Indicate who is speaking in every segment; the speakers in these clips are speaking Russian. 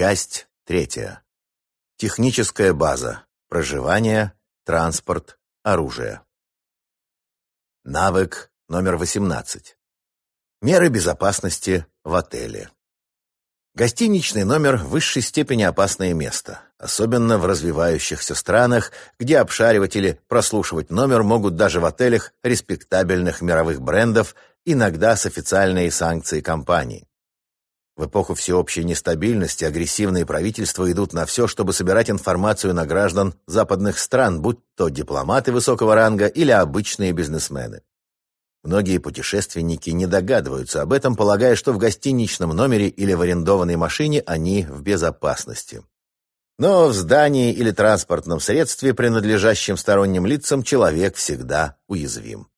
Speaker 1: Часть третья. Техническая база. Проживание, транспорт, оружие. Навык номер 18. Меры безопасности в отеле. Гостиничный номер в высшей степени опасное место, особенно в развивающихся странах, где обшариватели прослушивать номер могут даже в отелях респектабельных мировых брендов, иногда с официальной санкцией компании. В эпоху всеобщей нестабильности агрессивные правительства идут на все, чтобы собирать информацию на граждан западных стран, будь то дипломаты высокого ранга или обычные бизнесмены. Многие путешественники не догадываются об этом, полагая, что в гостиничном номере или в арендованной машине они в безопасности. Но в здании или транспортном средстве, принадлежащем сторонним лицам, человек всегда уязвим.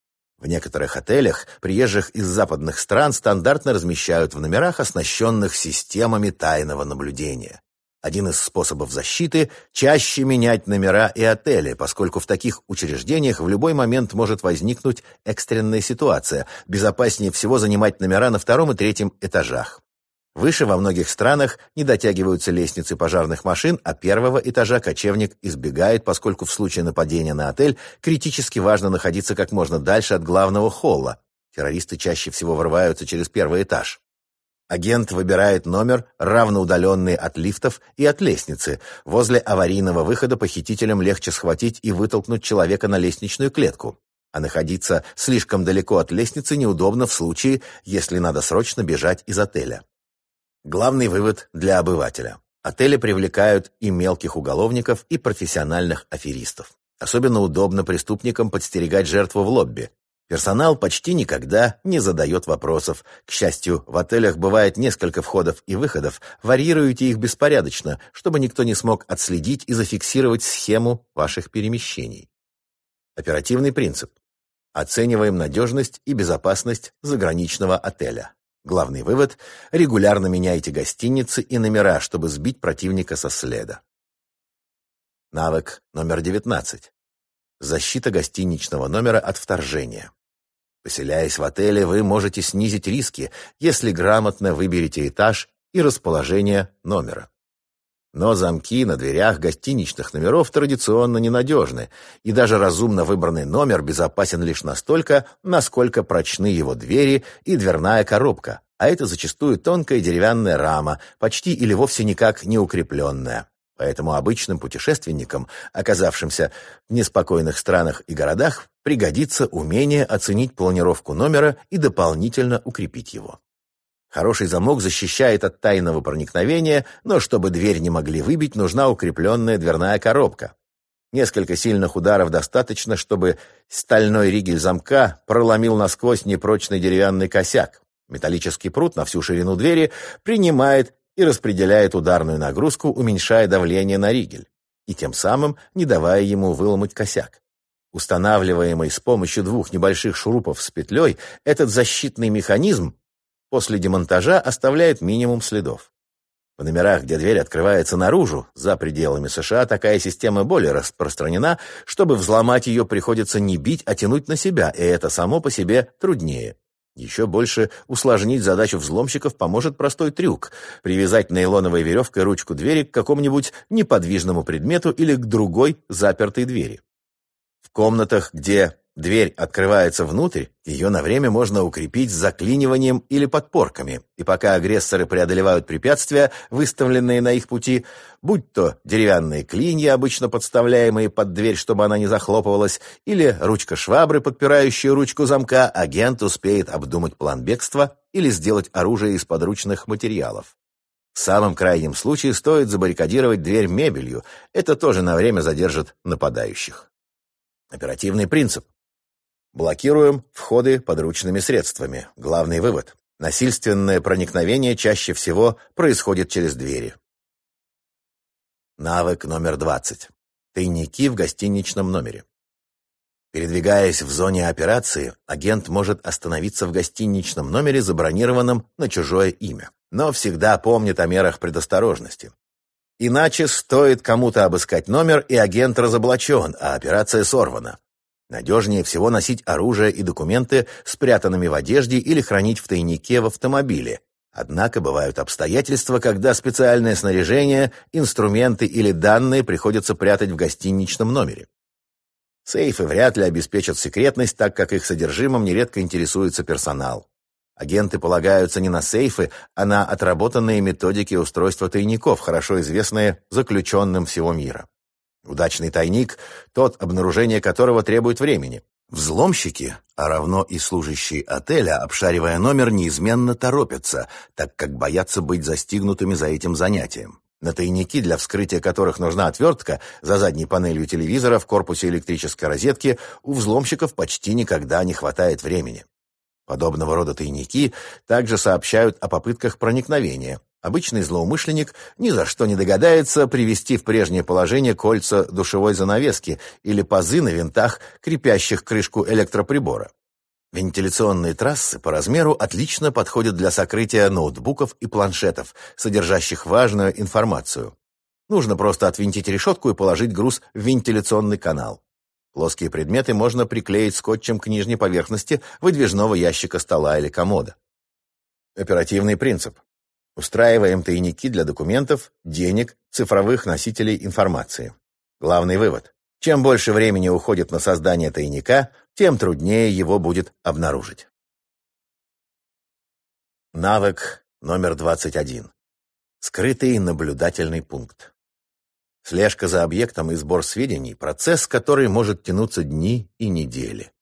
Speaker 1: В некоторых отелях приезжих из западных стран стандартно размещают в номерах, оснащенных системами тайного наблюдения. Один из способов защиты – чаще менять номера и отели, поскольку в таких учреждениях в любой момент может возникнуть экстренная ситуация. Безопаснее всего занимать номера на втором и третьем этажах. Выше во многих странах не дотягиваются лестницы пожарных машин, а первого этажа кочевник избегает, поскольку в случае нападения на отель критически важно находиться как можно дальше от главного холла. Террористы чаще всего врываются через первый этаж. Агент выбирает номер, равноудаленный от лифтов и от лестницы. Возле аварийного выхода похитителям легче схватить и вытолкнуть человека на лестничную клетку. А находиться слишком далеко от лестницы неудобно в случае, если надо срочно бежать из отеля. Главный вывод для обывателя. Отели привлекают и мелких уголовников, и профессиональных аферистов. Особенно удобно преступникам подстерегать жертву в лобби. Персонал почти никогда не задает вопросов. К счастью, в отелях бывает несколько входов и выходов. Варьируйте их беспорядочно, чтобы никто не смог отследить и зафиксировать схему ваших перемещений. Оперативный принцип. Оцениваем надежность и безопасность заграничного отеля. Главный вывод – регулярно меняйте гостиницы и номера, чтобы сбить противника со следа. Навык номер 19. Защита гостиничного номера от вторжения. Поселяясь в отеле, вы можете снизить риски, если грамотно выберете этаж и расположение номера. Но замки на дверях гостиничных номеров традиционно ненадежны, и даже разумно выбранный номер безопасен лишь настолько, насколько прочны его двери и дверная коробка, а это зачастую тонкая деревянная рама, почти или вовсе никак не укрепленная. Поэтому обычным путешественникам, оказавшимся в неспокойных странах и городах, пригодится умение оценить планировку номера и дополнительно укрепить его. Хороший замок защищает от тайного проникновения, но чтобы дверь не могли выбить, нужна укрепленная дверная коробка. Несколько сильных ударов достаточно, чтобы стальной ригель замка проломил насквозь непрочный деревянный косяк. Металлический прут на всю ширину двери принимает и распределяет ударную нагрузку, уменьшая давление на ригель, и тем самым не давая ему выломать косяк. Устанавливаемый с помощью двух небольших шурупов с петлей, этот защитный механизм после демонтажа оставляет минимум следов. В номерах, где дверь открывается наружу, за пределами США, такая система более распространена, чтобы взломать ее приходится не бить, а тянуть на себя, и это само по себе труднее. Еще больше усложнить задачу взломщиков поможет простой трюк – привязать нейлоновой веревкой ручку двери к какому-нибудь неподвижному предмету или к другой запертой двери. В комнатах, где Дверь открывается внутрь, ее на время можно укрепить заклиниванием или подпорками, и пока агрессоры преодолевают препятствия, выставленные на их пути, будь то деревянные клинья, обычно подставляемые под дверь, чтобы она не захлопывалась, или ручка швабры, подпирающая ручку замка, агент успеет обдумать план бегства или сделать оружие из подручных материалов. В самом крайнем случае стоит забаррикадировать дверь мебелью, это тоже на время задержит нападающих. Оперативный принцип. Блокируем входы подручными средствами. Главный вывод. Насильственное проникновение чаще всего происходит через двери. Навык номер 20. Тайники в гостиничном номере. Передвигаясь в зоне операции, агент может остановиться в гостиничном номере, забронированном на чужое имя. Но всегда помнит о мерах предосторожности. Иначе стоит кому-то обыскать номер, и агент разоблачен, а операция сорвана. Надежнее всего носить оружие и документы спрятанными в одежде или хранить в тайнике в автомобиле. Однако бывают обстоятельства, когда специальное снаряжение, инструменты или данные приходится прятать в гостиничном номере. Сейфы вряд ли обеспечат секретность, так как их содержимым нередко интересуется персонал. Агенты полагаются не на сейфы, а на отработанные методики устройства тайников, хорошо известные заключенным всего мира. Удачный тайник – тот, обнаружение которого требует времени. Взломщики, а равно и служащие отеля, обшаривая номер, неизменно торопятся, так как боятся быть застигнутыми за этим занятием. На тайники, для вскрытия которых нужна отвертка, за задней панелью телевизора в корпусе электрической розетки, у взломщиков почти никогда не хватает времени. Подобного рода тайники также сообщают о попытках проникновения. Обычный злоумышленник ни за что не догадается привести в прежнее положение кольца душевой занавески или пазы на винтах, крепящих крышку электроприбора. Вентиляционные трассы по размеру отлично подходят для сокрытия ноутбуков и планшетов, содержащих важную информацию. Нужно просто отвинтить решетку и положить груз в вентиляционный канал. Плоские предметы можно приклеить скотчем к нижней поверхности выдвижного ящика стола или комода. Оперативный принцип. Устраиваем тайники для документов, денег, цифровых носителей информации. Главный вывод. Чем больше времени уходит на создание тайника, тем труднее его будет обнаружить. Навык номер 21. Скрытый наблюдательный пункт. Слежка за объектом и сбор сведений – процесс, который может тянуться дни и недели.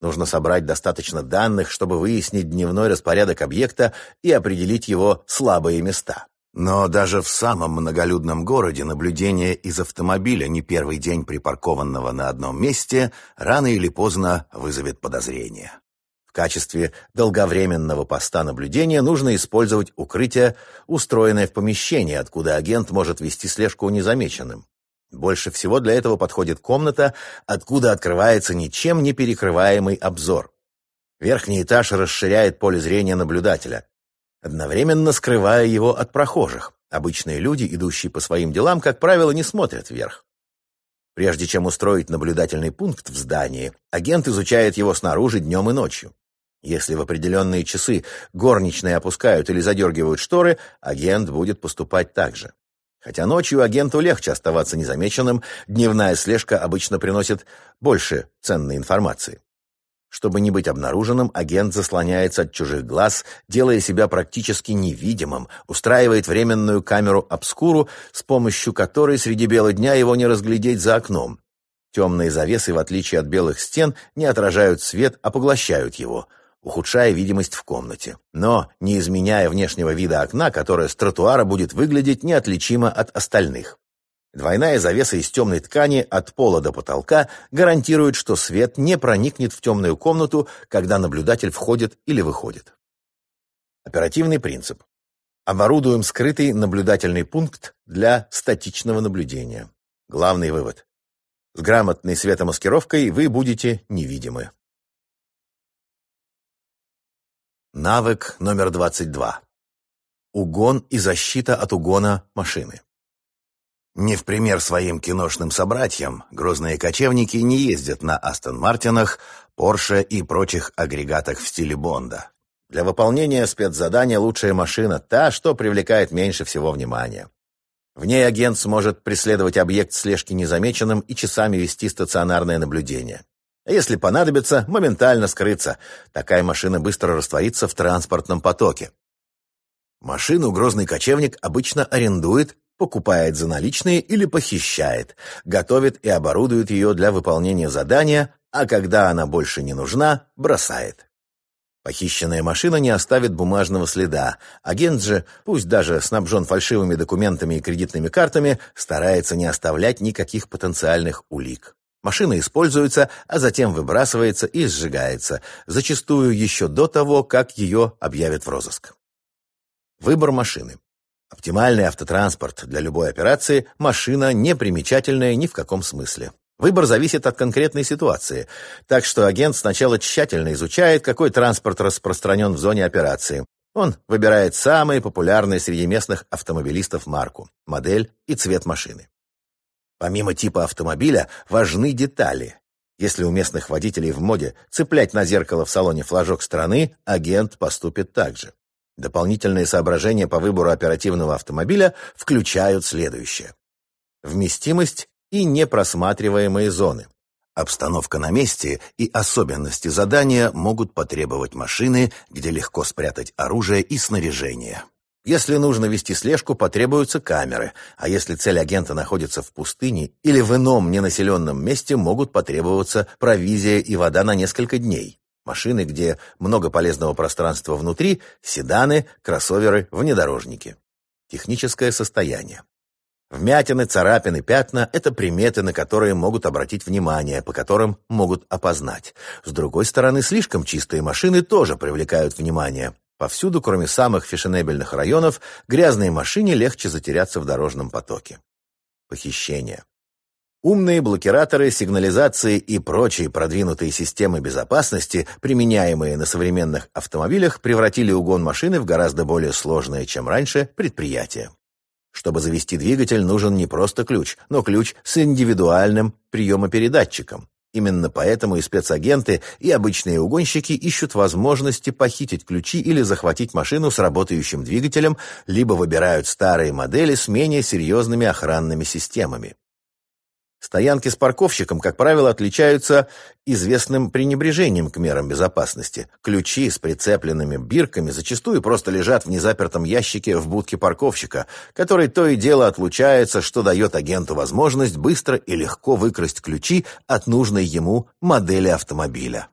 Speaker 1: Нужно собрать достаточно данных, чтобы выяснить дневной распорядок объекта и определить его слабые места. Но даже в самом многолюдном городе наблюдение из автомобиля не первый день припаркованного на одном месте рано или поздно вызовет подозрение. В качестве долговременного поста наблюдения нужно использовать укрытие, устроенное в помещении, откуда агент может вести слежку незамеченным. Больше всего для этого подходит комната, откуда открывается ничем не перекрываемый обзор. Верхний этаж расширяет поле зрения наблюдателя, одновременно скрывая его от прохожих. Обычные люди, идущие по своим делам, как правило, не смотрят вверх. Прежде чем устроить наблюдательный пункт в здании, агент изучает его снаружи днем и ночью. Если в определенные часы горничные опускают или задергивают шторы, агент будет поступать так же. Хотя ночью агенту легче оставаться незамеченным, дневная слежка обычно приносит больше ценной информации. Чтобы не быть обнаруженным, агент заслоняется от чужих глаз, делая себя практически невидимым, устраивает временную камеру-обскуру, с помощью которой среди бела дня его не разглядеть за окном. Темные завесы, в отличие от белых стен, не отражают свет, а поглощают его ухудшая видимость в комнате, но не изменяя внешнего вида окна, которое с тротуара будет выглядеть неотличимо от остальных. Двойная завеса из темной ткани от пола до потолка гарантирует, что свет не проникнет в темную комнату, когда наблюдатель входит или выходит. Оперативный принцип. Оборудуем скрытый наблюдательный пункт для статичного наблюдения. Главный вывод. С грамотной светомаскировкой вы будете невидимы. Навык номер 22. Угон и защита от угона машины. Не в пример своим киношным собратьям, грозные кочевники не ездят на Астон Мартинах, Порше и прочих агрегатах в стиле Бонда. Для выполнения спецзадания лучшая машина та, что привлекает меньше всего внимания. В ней агент сможет преследовать объект слежки незамеченным и часами вести стационарное наблюдение. Если понадобится, моментально скрыться. Такая машина быстро растворится в транспортном потоке. Машину грозный кочевник обычно арендует, покупает за наличные или похищает, готовит и оборудует ее для выполнения задания, а когда она больше не нужна, бросает. Похищенная машина не оставит бумажного следа. Агент же, пусть даже снабжен фальшивыми документами и кредитными картами, старается не оставлять никаких потенциальных улик. Машина используется, а затем выбрасывается и сжигается, зачастую еще до того, как ее объявят в розыск. Выбор машины. Оптимальный автотранспорт для любой операции – машина непримечательная ни в каком смысле. Выбор зависит от конкретной ситуации, так что агент сначала тщательно изучает, какой транспорт распространен в зоне операции. Он выбирает самые популярные среди местных автомобилистов марку, модель и цвет машины. Помимо типа автомобиля, важны детали. Если у местных водителей в моде цеплять на зеркало в салоне флажок страны, агент поступит так же. Дополнительные соображения по выбору оперативного автомобиля включают следующее. Вместимость и непросматриваемые зоны. Обстановка на месте и особенности задания могут потребовать машины, где легко спрятать оружие и снаряжение. Если нужно вести слежку, потребуются камеры, а если цель агента находится в пустыне или в ином ненаселенном месте, могут потребоваться провизия и вода на несколько дней. Машины, где много полезного пространства внутри, седаны, кроссоверы, внедорожники. Техническое состояние. Вмятины, царапины, пятна – это приметы, на которые могут обратить внимание, по которым могут опознать. С другой стороны, слишком чистые машины тоже привлекают внимание. Повсюду, кроме самых фешенебельных районов, грязной машине легче затеряться в дорожном потоке. Похищение. Умные блокираторы, сигнализации и прочие продвинутые системы безопасности, применяемые на современных автомобилях, превратили угон машины в гораздо более сложное, чем раньше, предприятие. Чтобы завести двигатель, нужен не просто ключ, но ключ с индивидуальным приемопередатчиком. Именно поэтому и спецагенты, и обычные угонщики ищут возможности похитить ключи или захватить машину с работающим двигателем, либо выбирают старые модели с менее серьезными охранными системами. Стоянки с парковщиком, как правило, отличаются известным пренебрежением к мерам безопасности. Ключи с прицепленными бирками зачастую просто лежат в незапертом ящике в будке парковщика, который то и дело отлучается, что дает агенту возможность быстро и легко выкрасть ключи от нужной ему модели автомобиля.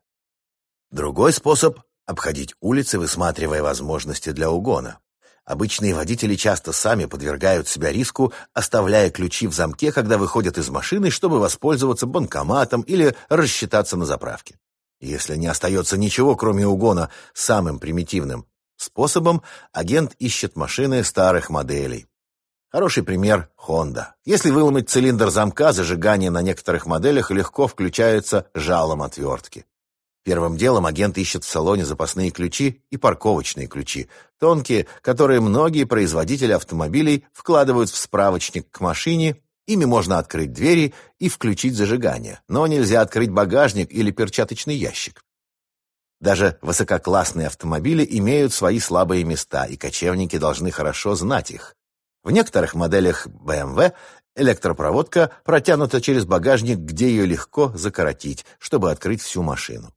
Speaker 1: Другой способ – обходить улицы, высматривая возможности для угона. Обычные водители часто сами подвергают себя риску, оставляя ключи в замке, когда выходят из машины, чтобы воспользоваться банкоматом или рассчитаться на заправке. Если не остается ничего, кроме угона, самым примитивным способом, агент ищет машины старых моделей. Хороший пример – Honda. Если выломать цилиндр замка, зажигание на некоторых моделях легко включается жалом отвертки. Первым делом агент ищет в салоне запасные ключи и парковочные ключи, тонкие, которые многие производители автомобилей вкладывают в справочник к машине. Ими можно открыть двери и включить зажигание, но нельзя открыть багажник или перчаточный ящик. Даже высококлассные автомобили имеют свои слабые места, и кочевники должны хорошо знать их. В некоторых моделях BMW электропроводка протянута через багажник, где ее легко закоротить, чтобы открыть всю машину.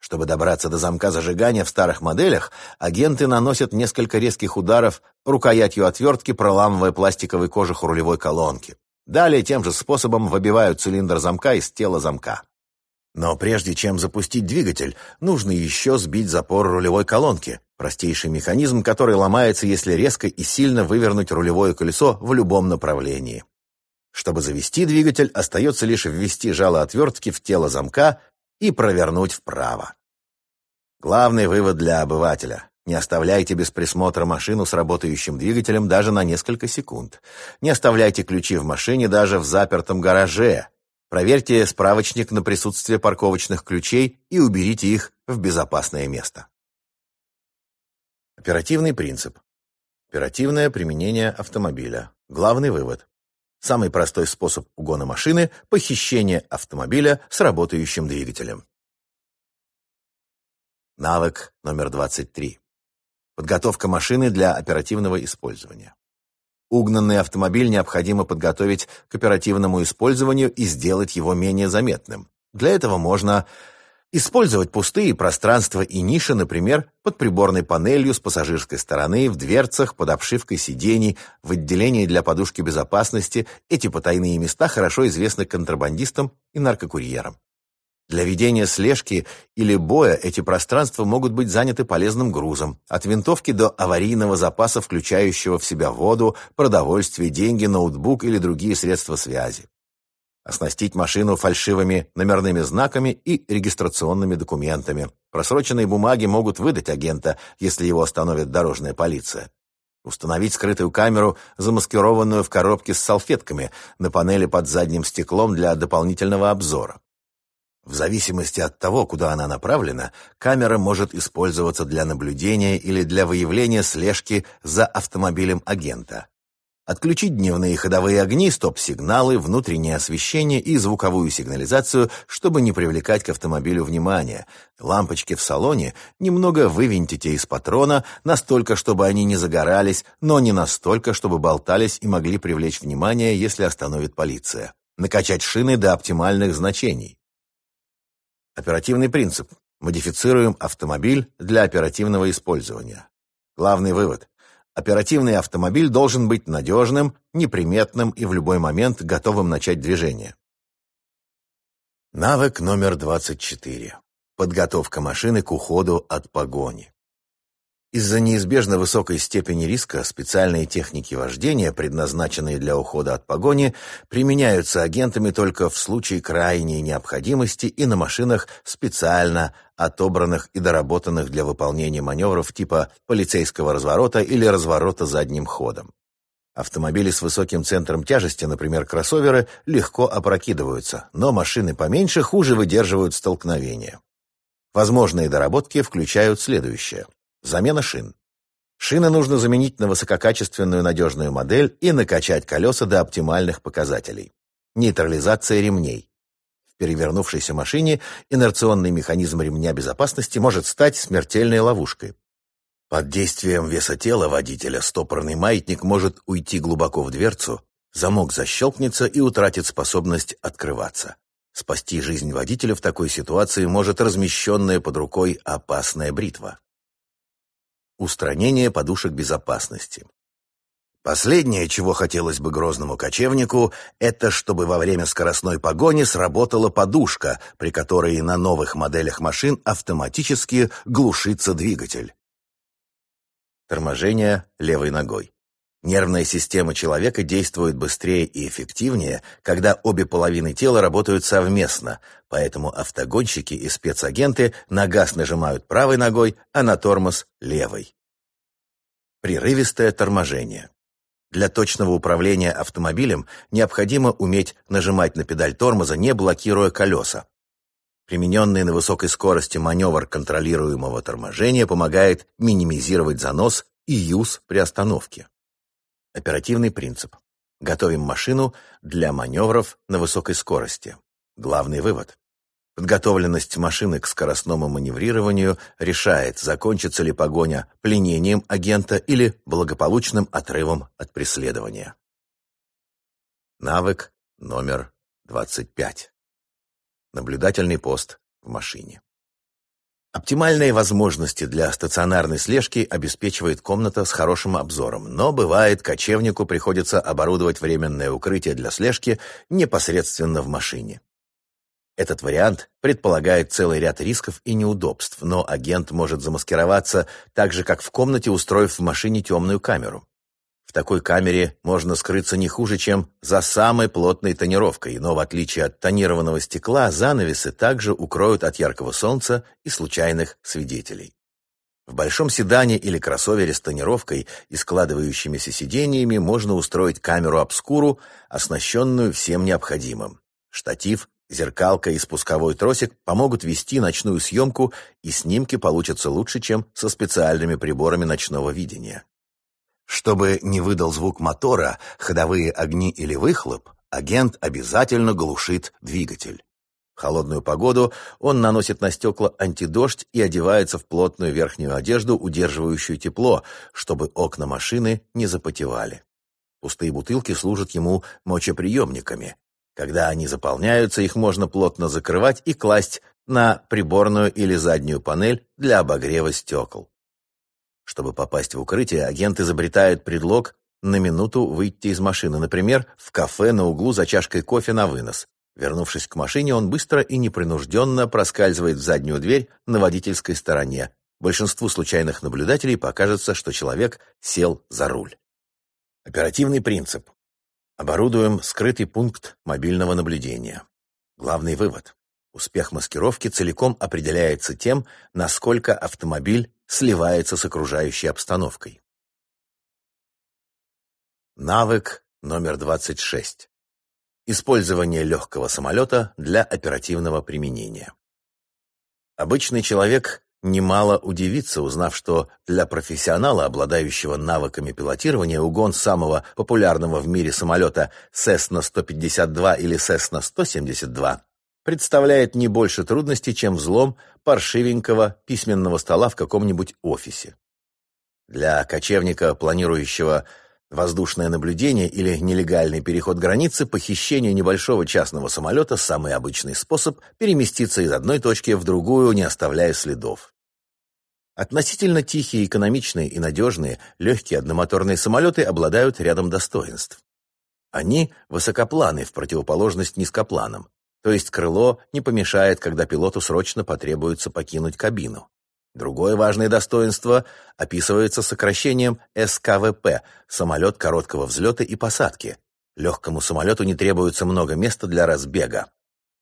Speaker 1: Чтобы добраться до замка зажигания в старых моделях, агенты наносят несколько резких ударов рукоятью отвертки, проламывая пластиковый кожух рулевой колонки. Далее тем же способом выбивают цилиндр замка из тела замка. Но прежде чем запустить двигатель, нужно еще сбить запор рулевой колонки, простейший механизм, который ломается, если резко и сильно вывернуть рулевое колесо в любом направлении. Чтобы завести двигатель, остается лишь ввести жало отвертки в тело замка и провернуть вправо. Главный вывод для обывателя. Не оставляйте без присмотра машину с работающим двигателем даже на несколько секунд. Не оставляйте ключи в машине даже в запертом гараже. Проверьте справочник на присутствие парковочных ключей и уберите их в безопасное место. Оперативный принцип. Оперативное применение автомобиля. Главный вывод. Самый простой способ угона машины – похищение автомобиля с работающим двигателем. Навык номер 23. Подготовка машины для оперативного использования. Угнанный автомобиль необходимо подготовить к оперативному использованию и сделать его менее заметным. Для этого можно Использовать пустые пространства и ниши, например, под приборной панелью с пассажирской стороны, в дверцах, под обшивкой сидений, в отделении для подушки безопасности. Эти потайные места хорошо известны контрабандистам и наркокурьерам. Для ведения слежки или боя эти пространства могут быть заняты полезным грузом, от винтовки до аварийного запаса, включающего в себя воду, продовольствие, деньги, ноутбук или другие средства связи оснастить машину фальшивыми номерными знаками и регистрационными документами. Просроченные бумаги могут выдать агента, если его остановит дорожная полиция. Установить скрытую камеру, замаскированную в коробке с салфетками, на панели под задним стеклом для дополнительного обзора. В зависимости от того, куда она направлена, камера может использоваться для наблюдения или для выявления слежки за автомобилем агента. Отключить дневные ходовые огни, стоп-сигналы, внутреннее освещение и звуковую сигнализацию, чтобы не привлекать к автомобилю внимания. Лампочки в салоне немного вывинтите из патрона, настолько, чтобы они не загорались, но не настолько, чтобы болтались и могли привлечь внимание, если остановит полиция. Накачать шины до оптимальных значений. Оперативный принцип. Модифицируем автомобиль для оперативного использования. Главный вывод. Оперативный автомобиль должен быть надежным, неприметным и в любой момент готовым начать движение. Навык номер 24. Подготовка машины к уходу от погони. Из-за неизбежно высокой степени риска специальные техники вождения, предназначенные для ухода от погони, применяются агентами только в случае крайней необходимости и на машинах, специально отобранных и доработанных для выполнения маневров типа полицейского разворота или разворота задним ходом. Автомобили с высоким центром тяжести, например, кроссоверы, легко опрокидываются, но машины поменьше хуже выдерживают столкновения. Возможные доработки включают следующее. Замена шин. Шины нужно заменить на высококачественную надежную модель и накачать колеса до оптимальных показателей. Нейтрализация ремней. В перевернувшейся машине инерционный механизм ремня безопасности может стать смертельной ловушкой. Под действием веса тела водителя стопорный маятник может уйти глубоко в дверцу, замок защелкнется и утратит способность открываться. Спасти жизнь водителя в такой ситуации может размещенная под рукой опасная бритва. Устранение подушек безопасности. Последнее, чего хотелось бы грозному кочевнику, это чтобы во время скоростной погони сработала подушка, при которой на новых моделях машин автоматически глушится двигатель. Торможение левой ногой. Нервная система человека действует быстрее и эффективнее, когда обе половины тела работают совместно, поэтому автогонщики и спецагенты на газ нажимают правой ногой, а на тормоз – левой. Прерывистое торможение. Для точного управления автомобилем необходимо уметь нажимать на педаль тормоза, не блокируя колеса. Примененный на высокой скорости маневр контролируемого торможения помогает минимизировать занос и юз при остановке. Оперативный принцип. Готовим машину для маневров на высокой скорости. Главный вывод. Подготовленность машины к скоростному маневрированию решает, закончится ли погоня пленением агента или благополучным отрывом от преследования. Навык номер 25. Наблюдательный пост в машине. Оптимальные возможности для стационарной слежки обеспечивает комната с хорошим обзором, но бывает, кочевнику приходится оборудовать временное укрытие для слежки непосредственно в машине. Этот вариант предполагает целый ряд рисков и неудобств, но агент может замаскироваться так же, как в комнате, устроив в машине темную камеру. В такой камере можно скрыться не хуже, чем за самой плотной тонировкой, но в отличие от тонированного стекла, занавесы также укроют от яркого солнца и случайных свидетелей. В большом седане или кроссовере с тонировкой и складывающимися сидениями можно устроить камеру-обскуру, оснащенную всем необходимым. Штатив, зеркалка и спусковой тросик помогут вести ночную съемку, и снимки получатся лучше, чем со специальными приборами ночного видения. Чтобы не выдал звук мотора, ходовые огни или выхлоп, агент обязательно глушит двигатель. В холодную погоду он наносит на стекла антидождь и одевается в плотную верхнюю одежду, удерживающую тепло, чтобы окна машины не запотевали. Пустые бутылки служат ему мочеприемниками. Когда они заполняются, их можно плотно закрывать и класть на приборную или заднюю панель для обогрева стекол. Чтобы попасть в укрытие, агент изобретает предлог на минуту выйти из машины, например, в кафе на углу за чашкой кофе на вынос. Вернувшись к машине, он быстро и непринужденно проскальзывает в заднюю дверь на водительской стороне. Большинству случайных наблюдателей покажется, что человек сел за руль. Оперативный принцип. Оборудуем скрытый пункт мобильного наблюдения. Главный вывод. Успех маскировки целиком определяется тем, насколько автомобиль сливается с окружающей обстановкой. Навык номер 26. Использование легкого самолета для оперативного применения. Обычный человек немало удивиться, узнав, что для профессионала, обладающего навыками пилотирования, угон самого популярного в мире самолета Cessna-152 или Cessna-172 представляет не больше трудностей, чем взлом паршивенького письменного стола в каком-нибудь офисе. Для кочевника, планирующего воздушное наблюдение или нелегальный переход границы, похищение небольшого частного самолета – самый обычный способ переместиться из одной точки в другую, не оставляя следов. Относительно тихие, экономичные и надежные легкие одномоторные самолеты обладают рядом достоинств. Они высокопланы в противоположность низкопланам, то есть крыло не помешает, когда пилоту срочно потребуется покинуть кабину. Другое важное достоинство описывается сокращением СКВП – самолет короткого взлета и посадки. Легкому самолету не требуется много места для разбега.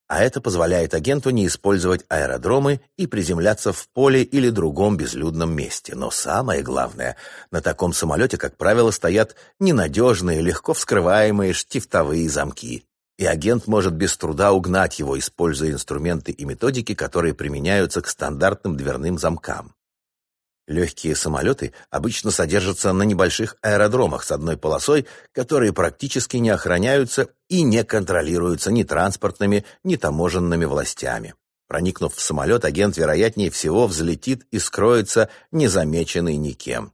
Speaker 1: А это позволяет агенту не использовать аэродромы и приземляться в поле или другом безлюдном месте. Но самое главное, на таком самолете, как правило, стоят ненадежные, легко вскрываемые штифтовые замки и агент может без труда угнать его, используя инструменты и методики, которые применяются к стандартным дверным замкам. Легкие самолеты обычно содержатся на небольших аэродромах с одной полосой, которые практически не охраняются и не контролируются ни транспортными, ни таможенными властями. Проникнув в самолет, агент, вероятнее всего, взлетит и скроется, незамеченный никем.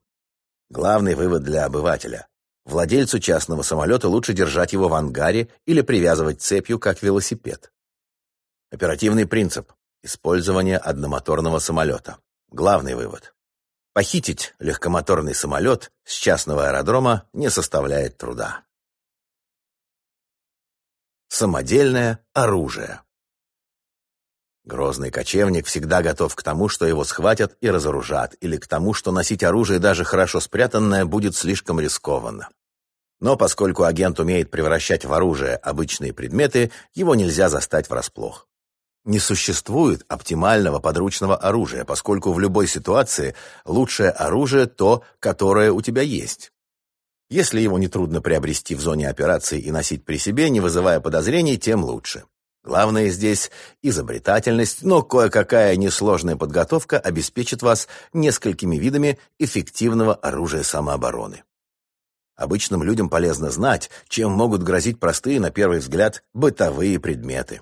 Speaker 1: Главный вывод для обывателя. Владельцу частного самолета лучше держать его в ангаре или привязывать цепью, как велосипед. Оперативный принцип. Использование одномоторного самолета. Главный вывод. Похитить легкомоторный самолет с частного аэродрома не составляет труда. Самодельное оружие. Грозный кочевник всегда готов к тому, что его схватят и разоружат, или к тому, что носить оружие, даже хорошо спрятанное, будет слишком рискованно. Но поскольку агент умеет превращать в оружие обычные предметы, его нельзя застать врасплох. Не существует оптимального подручного оружия, поскольку в любой ситуации лучшее оружие то, которое у тебя есть. Если его нетрудно приобрести в зоне операции и носить при себе, не вызывая подозрений, тем лучше. Главное здесь изобретательность, но кое-какая несложная подготовка обеспечит вас несколькими видами эффективного оружия самообороны. Обычным людям полезно знать, чем могут грозить простые, на первый взгляд, бытовые предметы.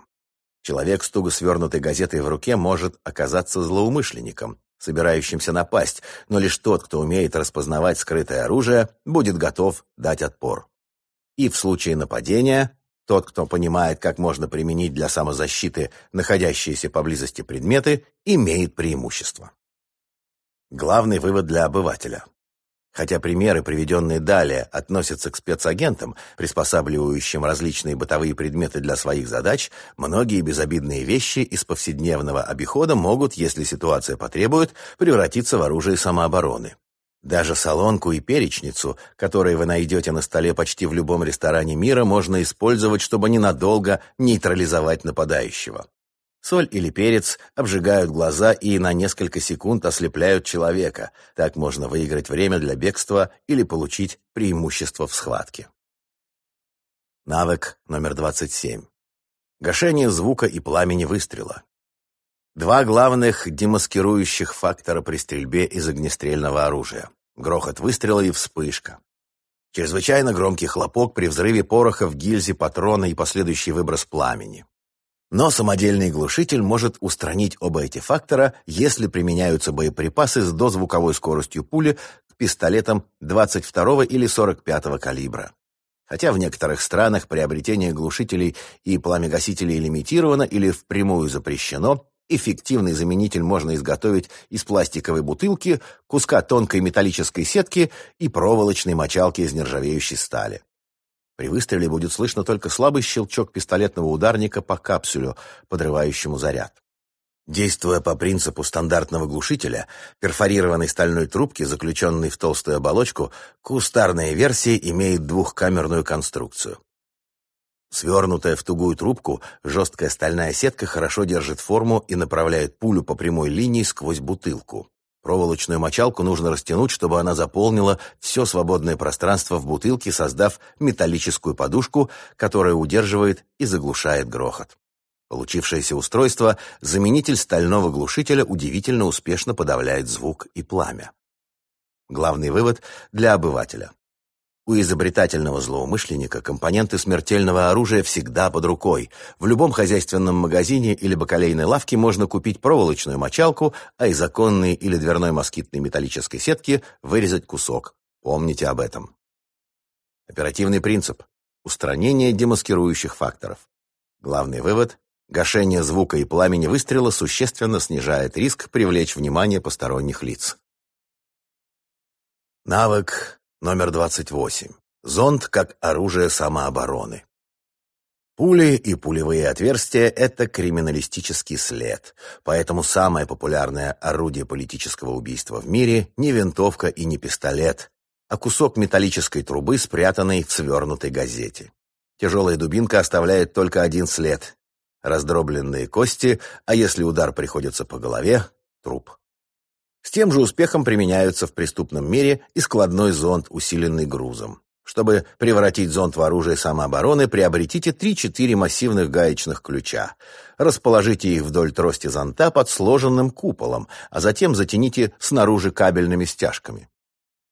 Speaker 1: Человек с туго свернутой газетой в руке может оказаться злоумышленником, собирающимся напасть, но лишь тот, кто умеет распознавать скрытое оружие, будет готов дать отпор. И в случае нападения тот, кто понимает, как можно применить для самозащиты находящиеся поблизости предметы, имеет преимущество. Главный вывод для обывателя. Хотя примеры, приведенные далее, относятся к спецагентам, приспосабливающим различные бытовые предметы для своих задач, многие безобидные вещи из повседневного обихода могут, если ситуация потребует, превратиться в оружие самообороны. Даже солонку и перечницу, которые вы найдете на столе почти в любом ресторане мира, можно использовать, чтобы ненадолго нейтрализовать нападающего. Соль или перец обжигают глаза и на несколько секунд ослепляют человека. Так можно выиграть время для бегства или получить преимущество в схватке. Навык номер 27. Гашение звука и пламени выстрела. Два главных демаскирующих фактора при стрельбе из огнестрельного оружия. Грохот выстрела и вспышка. Чрезвычайно громкий хлопок при взрыве пороха в гильзе патрона и последующий выброс пламени. Но самодельный глушитель может устранить оба эти фактора, если применяются боеприпасы с дозвуковой скоростью пули к пистолетам 22 или 45 калибра. Хотя в некоторых странах приобретение глушителей и пламегасителей лимитировано или впрямую запрещено, эффективный заменитель можно изготовить из пластиковой бутылки, куска тонкой металлической сетки и проволочной мочалки из нержавеющей стали. При выстреле будет слышно только слабый щелчок пистолетного ударника по капсулю, подрывающему заряд. Действуя по принципу стандартного глушителя, перфорированной стальной трубки, заключенной в толстую оболочку, кустарная версия имеет двухкамерную конструкцию. Свернутая в тугую трубку, жесткая стальная сетка хорошо держит форму и направляет пулю по прямой линии сквозь бутылку. Проволочную мочалку нужно растянуть, чтобы она заполнила все свободное пространство в бутылке, создав металлическую подушку, которая удерживает и заглушает грохот. Получившееся устройство, заменитель стального глушителя удивительно успешно подавляет звук и пламя. Главный вывод для обывателя. У изобретательного злоумышленника компоненты смертельного оружия всегда под рукой. В любом хозяйственном магазине или бакалейной лавке можно купить проволочную мочалку, а из оконной или дверной москитной металлической сетки вырезать кусок. Помните об этом. Оперативный принцип. Устранение демаскирующих факторов. Главный вывод. Гашение звука и пламени выстрела существенно снижает риск привлечь внимание посторонних лиц. Навык Номер 28. Зонд как оружие самообороны. Пули и пулевые отверстия – это криминалистический след, поэтому самое популярное орудие политического убийства в мире – не винтовка и не пистолет, а кусок металлической трубы, спрятанный в свернутой газете. Тяжелая дубинка оставляет только один след – раздробленные кости, а если удар приходится по голове – труп. С тем же успехом применяются в преступном мире и складной зонд, усиленный грузом. Чтобы превратить зонд в оружие самообороны, приобретите 3-4 массивных гаечных ключа. Расположите их вдоль трости зонта под сложенным куполом, а затем затяните снаружи кабельными стяжками.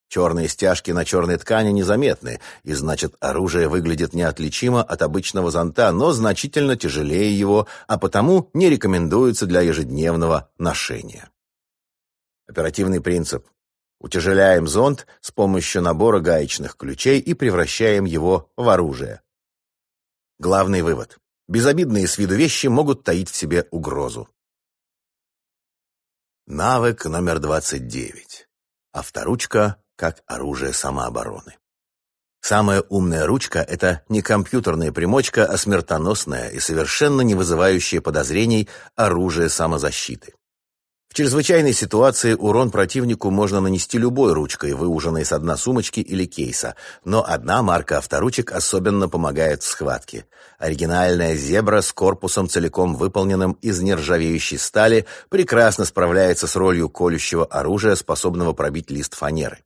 Speaker 1: Черные стяжки на черной ткани незаметны, и значит оружие выглядит неотличимо от обычного зонта, но значительно тяжелее его, а потому не рекомендуется для ежедневного ношения. Оперативный принцип. Утяжеляем зонд с помощью набора гаечных ключей и превращаем его в оружие. Главный вывод. Безобидные с виду вещи могут таить в себе угрозу. Навык номер 29. Авторучка как оружие самообороны. Самая умная ручка – это не компьютерная примочка, а смертоносная и совершенно не вызывающая подозрений оружие самозащиты. В чрезвычайной ситуации урон противнику можно нанести любой ручкой, выуженной с дна сумочки или кейса, но одна марка авторучек особенно помогает в схватке. Оригинальная зебра с корпусом, целиком выполненным из нержавеющей стали, прекрасно справляется с ролью колющего оружия, способного пробить лист фанеры.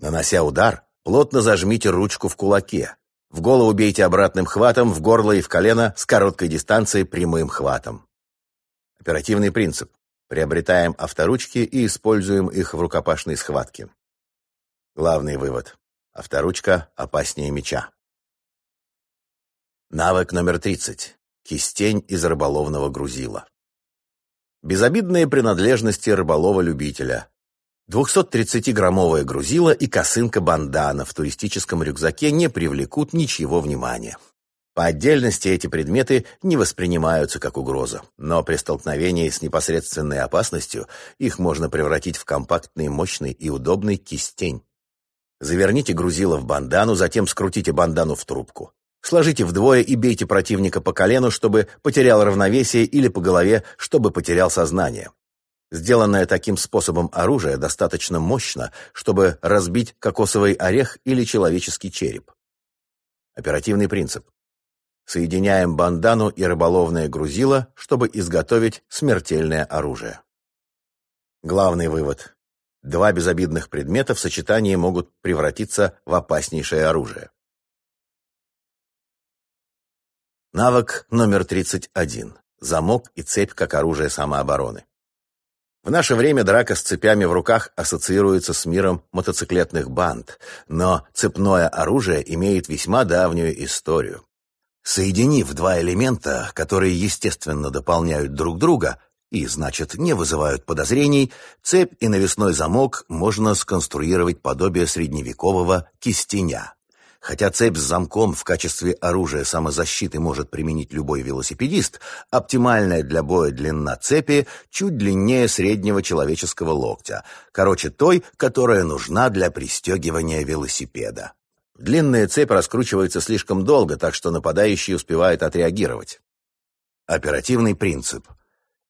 Speaker 1: Нанося удар, плотно зажмите ручку в кулаке. В голову бейте обратным хватом, в горло и в колено с короткой дистанции прямым хватом. Оперативный принцип. Приобретаем авторучки и используем их в рукопашной схватке. Главный вывод. Авторучка опаснее меча. Навык номер 30. Кистень из рыболовного грузила. Безобидные принадлежности рыболова-любителя. 230-граммовое грузило и косынка-бандана в туристическом рюкзаке не привлекут ничего внимания. По отдельности эти предметы не воспринимаются как угроза, но при столкновении с непосредственной опасностью их можно превратить в компактный, мощный и удобный кистень. Заверните грузило в бандану, затем скрутите бандану в трубку. Сложите вдвое и бейте противника по колену, чтобы потерял равновесие, или по голове, чтобы потерял сознание. Сделанное таким способом оружие достаточно мощно, чтобы разбить кокосовый орех или человеческий череп. Оперативный принцип. Соединяем бандану и рыболовное грузило, чтобы изготовить смертельное оружие. Главный вывод. Два безобидных предмета в сочетании могут превратиться в опаснейшее оружие. Навык номер 31. Замок и цепь как оружие самообороны. В наше время драка с цепями в руках ассоциируется с миром мотоциклетных банд, но цепное оружие имеет весьма давнюю историю. Соединив два элемента, которые естественно дополняют друг друга и, значит, не вызывают подозрений, цепь и навесной замок можно сконструировать подобие средневекового кистеня. Хотя цепь с замком в качестве оружия самозащиты может применить любой велосипедист, оптимальная для боя длина цепи чуть длиннее среднего человеческого локтя, короче той, которая нужна для пристегивания велосипеда. Длинная цепь раскручивается слишком долго, так что нападающий успевает отреагировать. Оперативный принцип.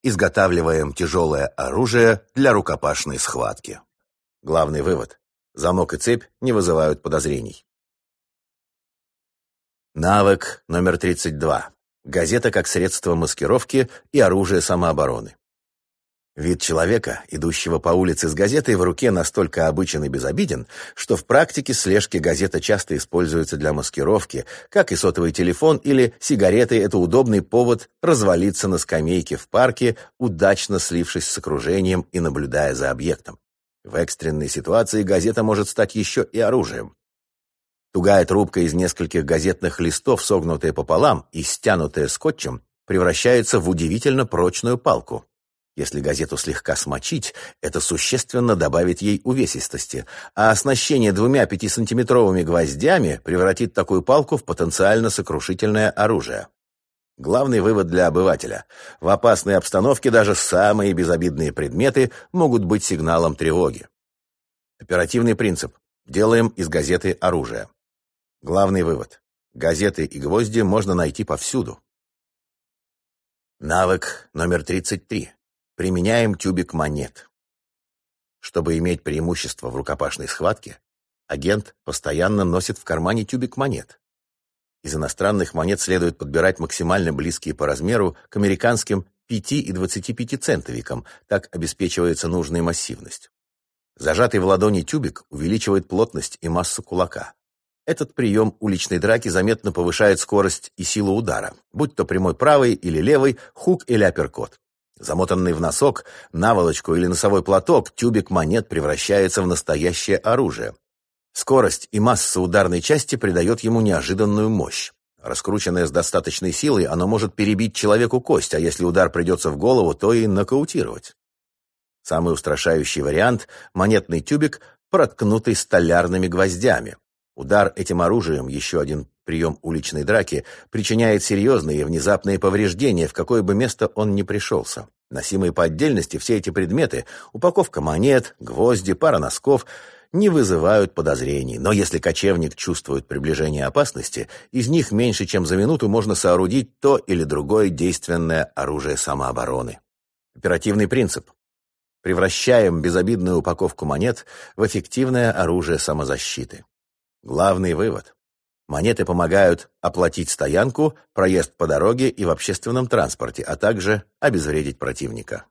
Speaker 1: Изготавливаем тяжелое оружие для рукопашной схватки. Главный вывод. Замок и цепь не вызывают подозрений. Навык номер 32. Газета как средство маскировки и оружие самообороны. Вид человека, идущего по улице с газетой в руке, настолько обычен и безобиден, что в практике слежки газета часто используется для маскировки, как и сотовый телефон или сигареты – это удобный повод развалиться на скамейке в парке, удачно слившись с окружением и наблюдая за объектом. В экстренной ситуации газета может стать еще и оружием. Тугая трубка из нескольких газетных листов, согнутая пополам и стянутая скотчем, превращается в удивительно прочную палку. Если газету слегка смочить, это существенно добавит ей увесистости, а оснащение двумя пятисантиметровыми гвоздями превратит такую палку в потенциально сокрушительное оружие. Главный вывод для обывателя. В опасной обстановке даже самые безобидные предметы могут быть сигналом тревоги. Оперативный принцип. Делаем из газеты оружие. Главный вывод. Газеты и гвозди можно найти повсюду. Навык номер 33. Применяем тюбик монет. Чтобы иметь преимущество в рукопашной схватке, агент постоянно носит в кармане тюбик монет. Из иностранных монет следует подбирать максимально близкие по размеру к американским 5 и 25 центовикам, так обеспечивается нужная массивность. Зажатый в ладони тюбик увеличивает плотность и массу кулака. Этот прием уличной драки заметно повышает скорость и силу удара, будь то прямой правый или левый, хук или апперкот. Замотанный в носок, наволочку или носовой платок, тюбик монет превращается в настоящее оружие. Скорость и масса ударной части придает ему неожиданную мощь. Раскрученное с достаточной силой, оно может перебить человеку кость, а если удар придется в голову, то и нокаутировать. Самый устрашающий вариант – монетный тюбик, проткнутый столярными гвоздями. Удар этим оружием, еще один прием уличной драки, причиняет серьезные и внезапные повреждения, в какое бы место он ни пришелся. Носимые по отдельности все эти предметы, упаковка монет, гвозди, пара носков, не вызывают подозрений, но если кочевник чувствует приближение опасности, из них меньше чем за минуту можно соорудить то или другое действенное оружие самообороны. Оперативный принцип. Превращаем безобидную упаковку монет в эффективное оружие самозащиты. Главный вывод. Монеты помогают оплатить стоянку, проезд по дороге и в общественном транспорте, а также обезвредить противника.